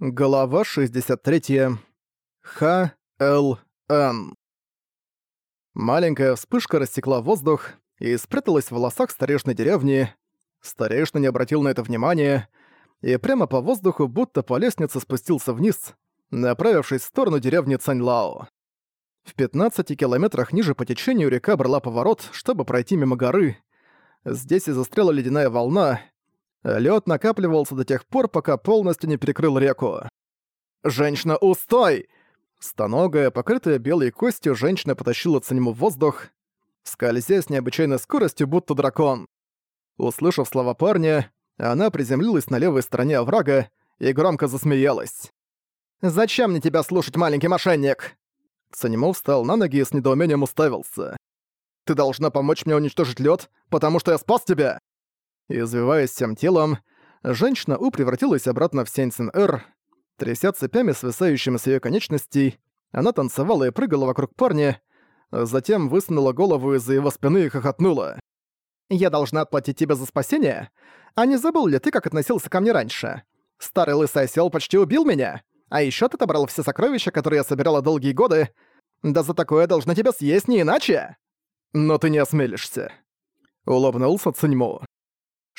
Глава 63. Х.Л.Н. Маленькая вспышка рассекла воздух и спряталась в волосах старейшины деревни. Старейшина не обратил на это внимания, и прямо по воздуху, будто по лестнице спустился вниз, направившись в сторону деревни Цаньлао. В 15 километрах ниже по течению река брала поворот, чтобы пройти мимо горы. Здесь и застряла ледяная волна, Лед накапливался до тех пор, пока полностью не перекрыл реку. «Женщина, устой!» Стоногая, покрытая белой костью, женщина потащила Цанему в воздух, скользя с необычайной скоростью, будто дракон. Услышав слова парня, она приземлилась на левой стороне оврага и громко засмеялась. «Зачем мне тебя слушать, маленький мошенник?» Цанему встал на ноги и с недоумением уставился. «Ты должна помочь мне уничтожить лед, потому что я спас тебя!» Извиваясь всем телом, женщина У превратилась обратно в Сенсин-Эр. Тряся цепями, свисающими с её конечностей, она танцевала и прыгала вокруг парня, затем высунула голову из-за его спины и хохотнула. «Я должна отплатить тебе за спасение? А не забыл ли ты, как относился ко мне раньше? Старый лысый осёл почти убил меня, а ещё ты отобрал все сокровища, которые я собирала долгие годы. Да за такое должна тебя съесть не иначе!» «Но ты не осмелишься», — улыбнулся Циньму.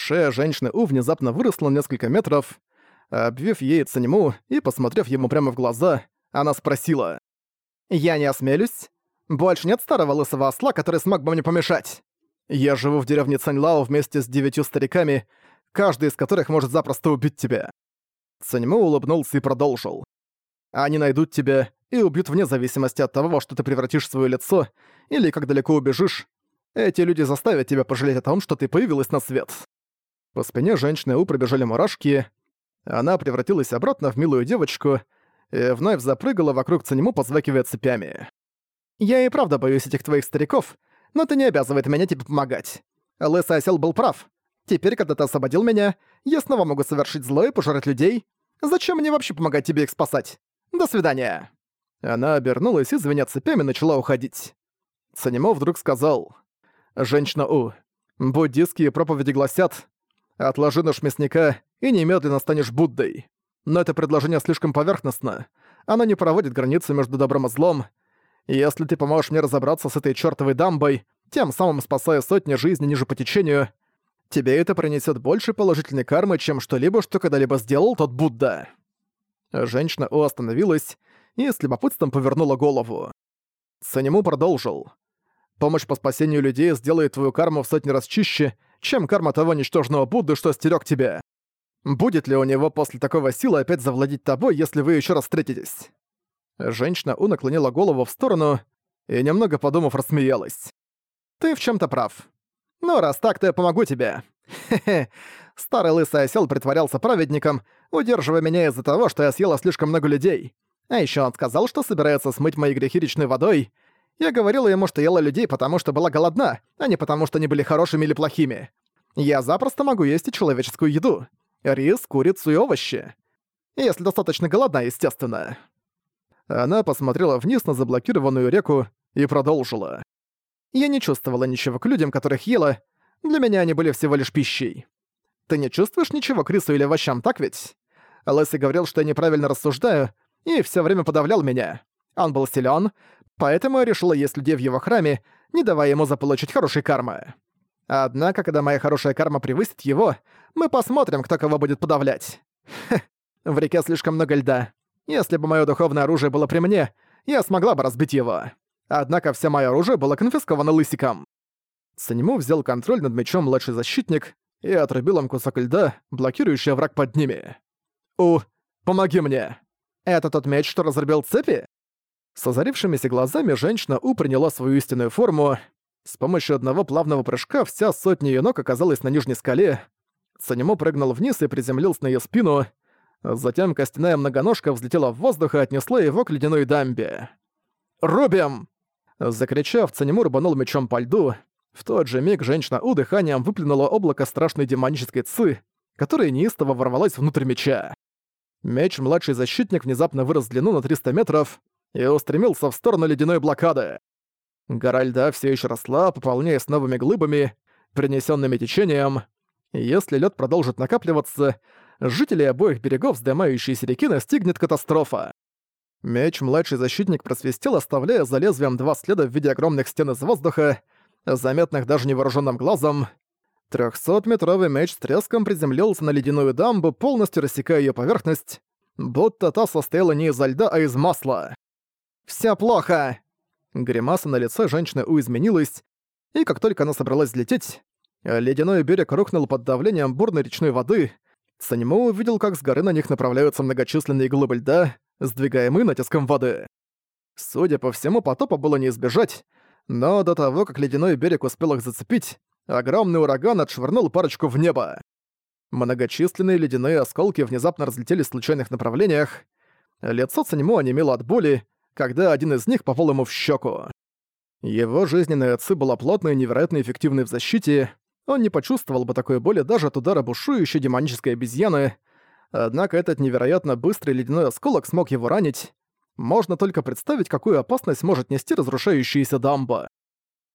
Шея женщины У внезапно выросла на несколько метров. Обвив ей ценему и посмотрев ему прямо в глаза, она спросила. «Я не осмелюсь? Больше нет старого лысого осла, который смог бы мне помешать. Я живу в деревне Цаньлао вместе с девятью стариками, каждый из которых может запросто убить тебя». Цаньму улыбнулся и продолжил. «Они найдут тебя и убьют вне зависимости от того, во что ты превратишь свое лицо или как далеко убежишь. Эти люди заставят тебя пожалеть о том, что ты появилась на свет». По спине женщины У пробежали мурашки. Она превратилась обратно в милую девочку и вновь запрыгала вокруг Цанему, позвакивая цепями. «Я и правда боюсь этих твоих стариков, но ты не обязывает меня тебе помогать. Лысый осел был прав. Теперь, когда ты освободил меня, я снова могу совершить зло и пожрать людей. Зачем мне вообще помогать тебе их спасать? До свидания!» Она обернулась и, звеня цепями, начала уходить. Цанимо вдруг сказал. «Женщина У, буддистские проповеди гласят, Отложи нож мясника и немедленно станешь Буддой. Но это предложение слишком поверхностно. Оно не проводит границу между добром и злом. если ты поможешь мне разобраться с этой чёртовой дамбой, тем самым спасая сотни жизней ниже по течению, тебе это принесет больше положительной кармы, чем что-либо, что когда-либо сделал тот Будда». Женщина О остановилась и с любопытством повернула голову. Санему продолжил. «Помощь по спасению людей сделает твою карму в сотни раз чище, чем карма того ничтожного Будды, что стерег тебя. Будет ли у него после такого силы опять завладеть тобой, если вы еще раз встретитесь?» Женщина У наклонила голову в сторону и, немного подумав, рассмеялась. «Ты в чем то прав. Ну, раз так, то я помогу тебе. Хе-хе. Старый лысый осел притворялся праведником, удерживая меня из-за того, что я съела слишком много людей. А еще он сказал, что собирается смыть мои грехи речной водой, я говорила ему, что ела людей, потому что была голодна, а не потому что они были хорошими или плохими. Я запросто могу есть и человеческую еду. Рис, курицу и овощи. Если достаточно голодна, естественно. Она посмотрела вниз на заблокированную реку и продолжила. Я не чувствовала ничего к людям, которых ела. Для меня они были всего лишь пищей. Ты не чувствуешь ничего к рису или овощам, так ведь? Лэсси говорил, что я неправильно рассуждаю, и все время подавлял меня. Он был силен, Поэтому я решила есть людей в его храме, не давая ему заполучить хорошей кармы. Однако, когда моя хорошая карма превысит его, мы посмотрим, кто кого будет подавлять. Хе, в реке слишком много льда. Если бы мое духовное оружие было при мне, я смогла бы разбить его. Однако все мое оружие было конфисковано лысиком. Санему взял контроль над мечом младший защитник и отрубил им кусок льда, блокирующий враг под ними. «У, помоги мне!» «Это тот меч, что разрубил цепи?» С озарившимися глазами женщина У приняла свою истинную форму. С помощью одного плавного прыжка вся сотня её ног оказалась на нижней скале. Санему прыгнул вниз и приземлился на её спину. Затем костяная многоножка взлетела в воздух и отнесла его к ледяной дамбе. «Рубим!» Закричав, Цанему рубанул мечом по льду. В тот же миг женщина У дыханием выплюнула облако страшной демонической цы, которая неистово ворвалась внутрь меча. Меч-младший защитник внезапно вырос в длину на 300 метров, и устремился в сторону ледяной блокады. Гора льда все еще росла, пополняясь новыми глыбами, принесенными течением. Если лед продолжит накапливаться, жителей обоих берегов вздымающейся реки настигнет катастрофа. Меч младший защитник просвистел, оставляя за лезвием два следа в виде огромных стен из воздуха, заметных даже невооруженным глазом. Трехсотметровый меч с треском приземлился на ледяную дамбу, полностью рассекая ее поверхность, будто та состояла не изо льда, а из масла. «Всё плохо!» Гримаса на лице женщины У изменилась, и как только она собралась взлететь, ледяной берег рухнул под давлением бурной речной воды. Санему увидел, как с горы на них направляются многочисленные глыбы льда, сдвигаемые натиском воды. Судя по всему, потопа было не избежать, но до того, как ледяной берег успел их зацепить, огромный ураган отшвырнул парочку в небо. Многочисленные ледяные осколки внезапно разлетелись в случайных направлениях. Лицо Цаньму онемело от боли, когда один из них попал ему в щеку. Его жизненная ци была плотной и невероятно эффективной в защите, он не почувствовал бы такой боли даже от удара бушующей демонической обезьяны, однако этот невероятно быстрый ледяной осколок смог его ранить. Можно только представить, какую опасность может нести разрушающаяся дамба.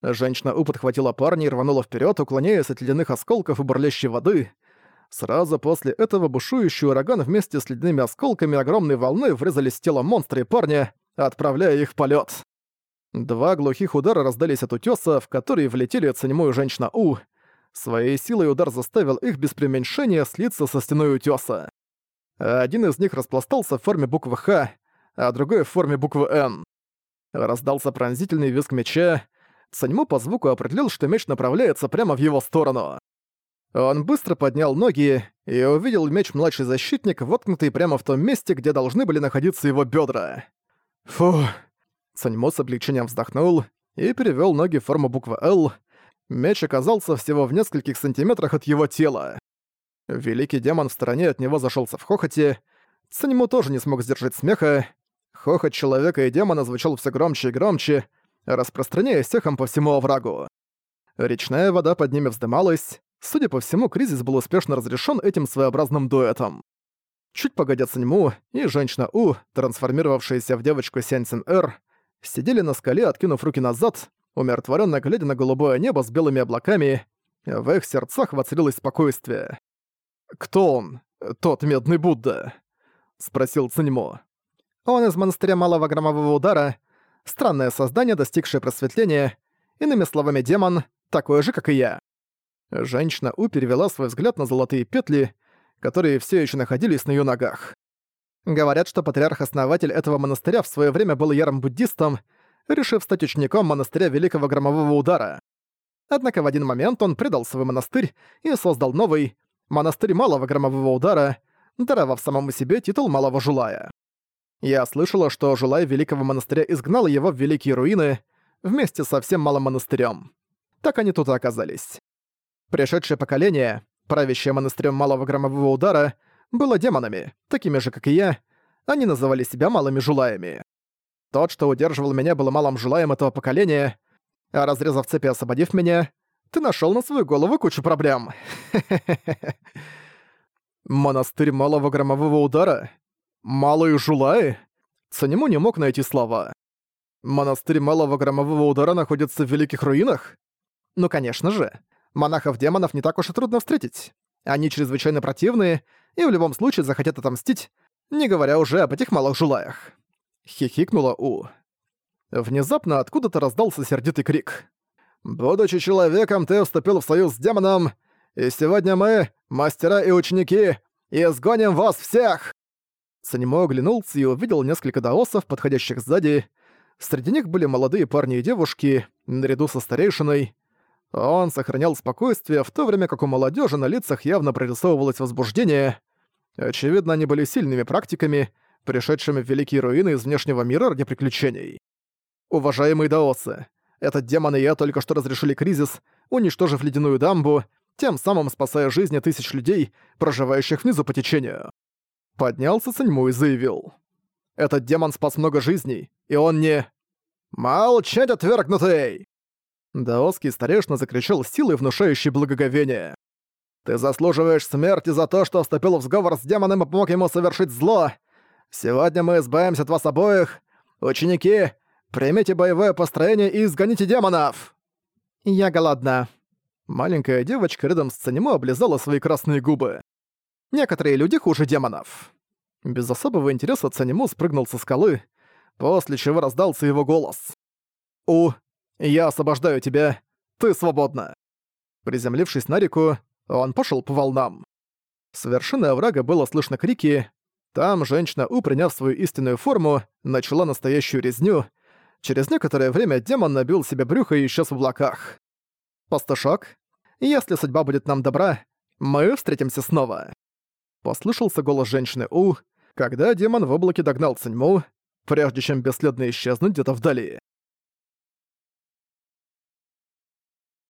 Женщина У подхватила парня и рванула вперед, уклоняясь от ледяных осколков и бурлящей воды. Сразу после этого бушующий ураган вместе с ледяными осколками огромной волны врезались в тело монстра и парня, отправляя их в полет. Два глухих удара раздались от утёса, в который влетели оценимую женщина У. Своей силой удар заставил их без преуменьшения слиться со стеной утёса. Один из них распластался в форме буквы «Х», а другой в форме буквы «Н». Раздался пронзительный визг меча. Саньму по звуку определил, что меч направляется прямо в его сторону. Он быстро поднял ноги и увидел меч-младший защитник, воткнутый прямо в том месте, где должны были находиться его бедра. Фу. Саньмо с облегчением вздохнул и перевёл ноги в форму буквы «Л». Меч оказался всего в нескольких сантиметрах от его тела. Великий демон в стороне от него зашелся в хохоте. Саньмо тоже не смог сдержать смеха. Хохот человека и демона звучал все громче и громче, распространяясь эхом по всему оврагу. Речная вода под ними вздымалась. Судя по всему, кризис был успешно разрешен этим своеобразным дуэтом. Чуть погодя Саньму и женщина У, трансформировавшаяся в девочку Сяньцин Эр, сидели на скале, откинув руки назад, умиротворенно глядя на голубое небо с белыми облаками. В их сердцах воцарилось спокойствие. «Кто он? Тот медный Будда?» — спросил Циньмо. «Он из монастыря Малого Громового Удара, странное создание, достигшее просветления, иными словами, демон, такой же, как и я». Женщина У перевела свой взгляд на золотые петли, которые все еще находились на ее ногах. Говорят, что патриарх-основатель этого монастыря в свое время был ярым буддистом, решив стать учеником монастыря Великого Громового Удара. Однако в один момент он предал свой монастырь и создал новый, монастырь Малого Громового Удара, даровав самому себе титул Малого Жулая. Я слышала, что Жулай Великого Монастыря изгнал его в Великие Руины вместе со всем Малым Монастырем. Так они тут и оказались. Пришедшее поколение, правящее монастырем Малого Громового Удара, было демонами, такими же, как и я, они называли себя Малыми Жулаями. Тот, что удерживал меня, был малым жулаем этого поколения, а разрезав цепи освободив меня, ты нашел на свою голову кучу проблем. Монастырь малого громового удара? Малые жулаи? Цанему не мог найти слова. Монастырь малого громового удара находится в Великих Руинах? Ну, конечно же. Монахов-демонов не так уж и трудно встретить. Они чрезвычайно противные и в любом случае захотят отомстить, не говоря уже об этих малых жулаях. Хихикнула У. Внезапно откуда-то раздался сердитый крик. «Будучи человеком, ты вступил в союз с демоном, и сегодня мы, мастера и ученики, изгоним вас всех!» Санимо оглянулся и увидел несколько даосов, подходящих сзади. Среди них были молодые парни и девушки, наряду со старейшиной. Он сохранял спокойствие, в то время как у молодежи на лицах явно прорисовывалось возбуждение. Очевидно, они были сильными практиками, пришедшими в великие руины из внешнего мира ради приключений. Уважаемые даосы, этот демон и я только что разрешили кризис, уничтожив ледяную дамбу, тем самым спасая жизни тысяч людей, проживающих внизу по течению. Поднялся Саньму и заявил. Этот демон спас много жизней, и он не... «Молчать, отвергнутый!» Даосский старешина закричал силой, внушающей благоговение. «Ты заслуживаешь смерти за то, что вступил в сговор с демоном и помог ему совершить зло! Сегодня мы избавимся от вас обоих! Ученики, примите боевое построение и изгоните демонов!» «Я голодна». Маленькая девочка рядом с Цанимо облизала свои красные губы. Некоторые люди хуже демонов». Без особого интереса Цанему спрыгнул со скалы, после чего раздался его голос. «У, я освобождаю тебя, ты свободна». Приземлившись на реку, он пошел по волнам. С вершины оврага было слышно крики. Там женщина У, свою истинную форму, начала настоящую резню. Через некоторое время демон набил себе брюхо и исчез в облаках. «Пастушок, если судьба будет нам добра, мы встретимся снова». Послышался голос женщины У, когда демон в облаке догнал Циньму, прежде чем бесследно исчезнуть где-то вдали.